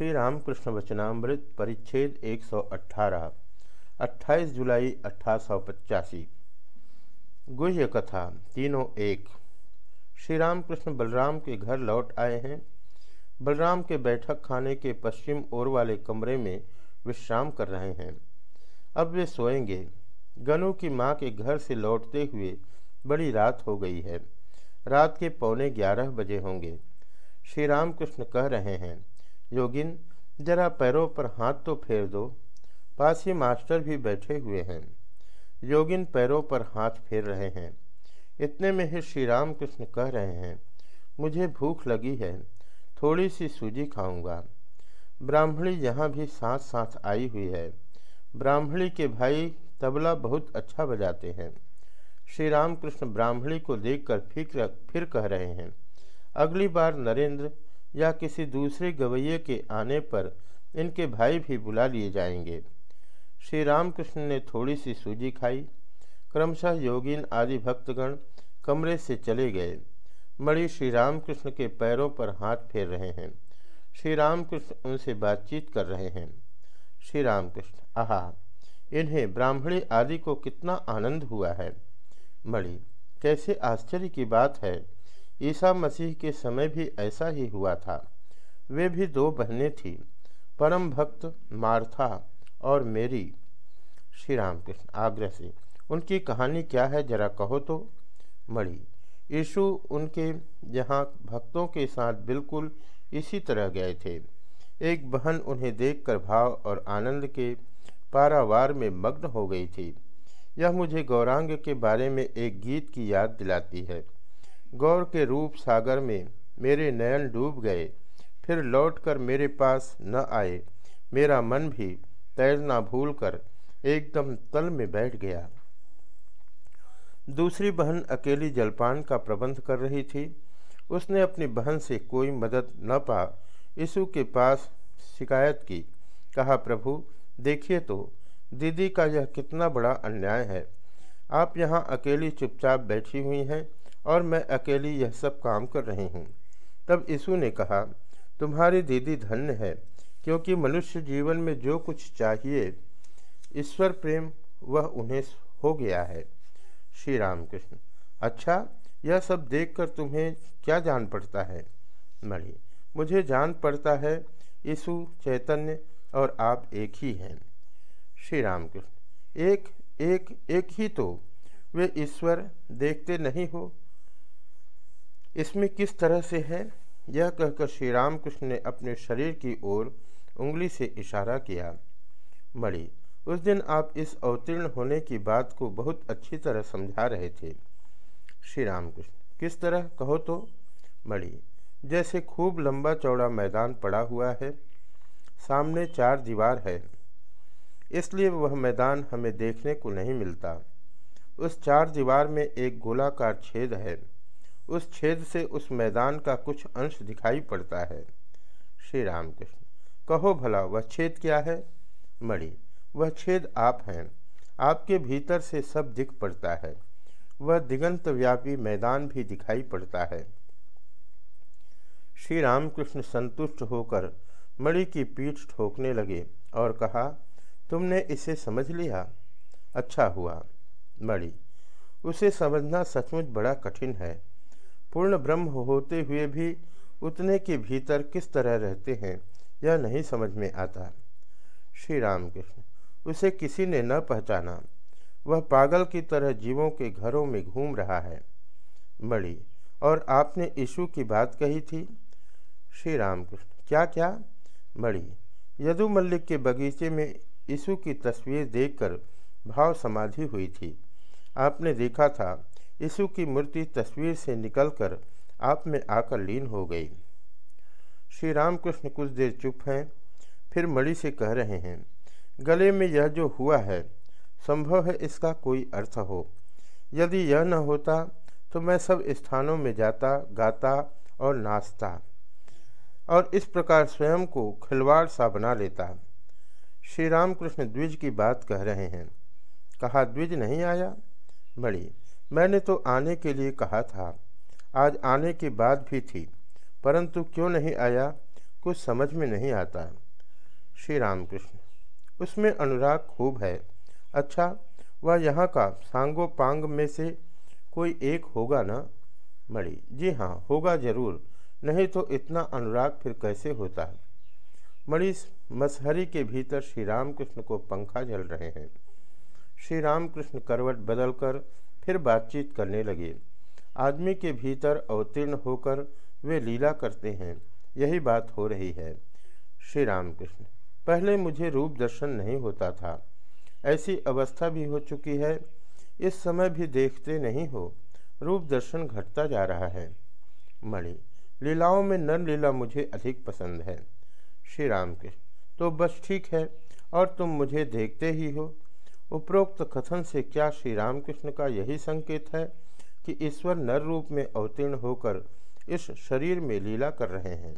श्री रामकृष्ण वचनामृत परिच्छेद 118 28 जुलाई अठारह गुह्य कथा, तीनों एक। श्री रामकृष्ण बलराम के घर लौट आए हैं। बलराम के बैठक खाने के पश्चिम ओर वाले कमरे में विश्राम कर रहे हैं। अब वे सोएँगे। गनु की माँ के घर से लौटते हुए बड़ी रात हो गई है। रात के पौने ग्यारह बजे होंगे। श्री रामकृष्ण कह रहे हैं योगिन, जरा पैरों पर हाथ तो फेर दो। पास ही मास्टर भी बैठे हुए हैं। योगिन पैरों पर हाथ फेर रहे हैं। इतने में ही श्री राम कृष्ण कह रहे हैं, मुझे भूख लगी है थोड़ी सी सूजी खाऊँगा। ब्राह्मणी यहाँ भी साथ साथ आई हुई है। ब्राह्मणी के भाई तबला बहुत अच्छा बजाते हैं। श्री राम कृष्ण ब्राह्मणी को देखकर फिर फिर कह रहे हैं, अगली बार नरेंद्र या किसी दूसरे गवैये के आने पर इनके भाई भी बुला लिए जाएँगे। श्री रामकृष्ण ने थोड़ी सी सूजी खाई। क्रमशः योगिन आदि भक्तगण कमरे से चले गए। मणि श्री रामकृष्ण के पैरों पर हाथ फेर रहे हैं। श्री रामकृष्ण उनसे बातचीत कर रहे हैं। श्री रामकृष्ण आहा, इन्हें ब्राह्मणी आदि को कितना आनंद हुआ है। मणि, कैसे आश्चर्य की बात है। ईसा मसीह के समय भी ऐसा ही हुआ था। वे भी दो बहनें थीं, परम भक्त मार्था और मेरी। श्री रामकृष्ण आग्रह से, उनकी कहानी क्या है जरा कहो तो? मणि, यीशु उनके यहाँ भक्तों के साथ बिल्कुल इसी तरह गए थे। एक बहन उन्हें देखकर भाव और आनंद के पारावार में मग्न हो गई थी। यह मुझे गौरांग के बारे में एक गीत की याद दिलाती है। गौर के रूप सागर में मेरे नयन डूब गए। फिर लौटकर मेरे पास न आए। मेरा मन भी तैरना भूलकर एकदम तल में बैठ गया। दूसरी बहन अकेली जलपान का प्रबंध कर रही थी। उसने अपनी बहन से कोई मदद न पा। यीशु के पास शिकायत की। कहा, प्रभु, देखिए तो दीदी का यह कितना बड़ा अन्याय है। आप यहाँ अकेली चुपचाप बैठी हुई हैं। और मैं अकेली यह सब काम कर रही हूँ। तब यीशु ने कहा, तुम्हारी दीदी धन्य है, क्योंकि मनुष्य जीवन में जो कुछ चाहिए, ईश्वर प्रेम, वह उन्हें हो गया है। श्री राम कृष्ण अच्छा यह सब देखकर तुम्हें क्या जान पड़ता है? मणि, मुझे जान पड़ता है, यीशु, चैतन्य और आप एक ही हैं। श्री राम कृष्ण एक एक एक ही तो? वे ईश्वर देखते नहीं हो? इसमें किस तरह से है? यह कहकर श्री रामकृष्ण ने अपने शरीर की ओर उंगली से इशारा किया। मणि, उस दिन आप इस अवतीर्ण होने की बात को बहुत अच्छी तरह समझा रहे थे। श्री रामकृष्ण किस तरह? कहो तो। मणि, जैसे खूब लंबा चौड़ा मैदान पड़ा हुआ है, सामने चार दीवार है। इसलिए वह मैदान हमें देखने को नहीं मिलता। उस चार दीवार में एक गोलाकार छेद है। उस छेद से उस मैदान का कुछ अंश दिखाई पड़ता है। श्री रामकृष्ण, कहो भला वह छेद क्या है? मणि, वह छेद आप हैं। आपके भीतर से सब दिख पड़ता है। वह दिगंत व्यापी मैदान भी दिखाई पड़ता है। श्री रामकृष्ण संतुष्ट होकर मणि की पीठ ठोकने लगे और कहा, तुमने इसे समझ लिया? अच्छा हुआ। मणि, उसे समझना सचमुच बड़ा कठिन है। पूर्ण ब्रह्म होते हुए भी उतने के भीतर किस तरह रहते हैं, यह नहीं समझ में आता। श्री रामकृष्ण, उसे किसी ने न पहचाना। वह पागल की तरह जीवों के घरों में घूम रहा है। मणि और आपने यीशु की बात कही थी? श्री रामकृष्ण क्या क्या मणि यदु मल्लिक के बगीचे में यीशु की तस्वीर देखकर भाव समाधि हुई थी। आपने देखा था यीशु की मूर्ति तस्वीर से निकलकर आप में आकर लीन हो गई। श्री रामकृष्ण कुछ देर चुप हैं, फिर मणि से कह रहे हैं, गले में यह जो हुआ है, संभव है इसका कोई अर्थ हो। यदि यह न होता तो मैं सब स्थानों में जाता, गाता और नाचता और इस प्रकार स्वयं को खिलवाड़ सा बना लेता। श्री रामकृष्ण द्विज की बात कह रहे हैं, कहा द्विज नहीं आया? मणि मैंने तो आने के लिए कहा था। आज आने की बात भी थी, परंतु क्यों नहीं आया? कुछ समझ में नहीं आता। श्री रामकृष्ण, उसमें अनुराग खूब है। अच्छा वह यहाँ का सांगो पांग में से कोई एक होगा ना? मणि, जी हाँ होगा ज़रूर, नहीं तो इतना अनुराग फिर कैसे होता? है मणि, मसहरी के भीतर श्री रामकृष्ण को पंखा जल रहे हैं। श्री रामकृष्ण करवट बदलकर फिर बातचीत करने लगे। आदमी के भीतर अवतीर्ण होकर वे लीला करते हैं। यही बात हो रही है। श्री रामकृष्ण, पहले मुझे रूप दर्शन नहीं होता था। ऐसी अवस्था भी हो चुकी है। इस समय भी देखते नहीं हो। रूप दर्शन घटता जा रहा है। मणि, लीलाओं में नर लीला मुझे अधिक पसंद है। श्री राम कृष्ण तो बस ठीक है, और तुम मुझे देखते ही हो। उपरोक्त कथन से क्या श्री रामकृष्ण का यही संकेत है कि ईश्वर नर रूप में अवतीर्ण होकर इस शरीर में लीला कर रहे हैं।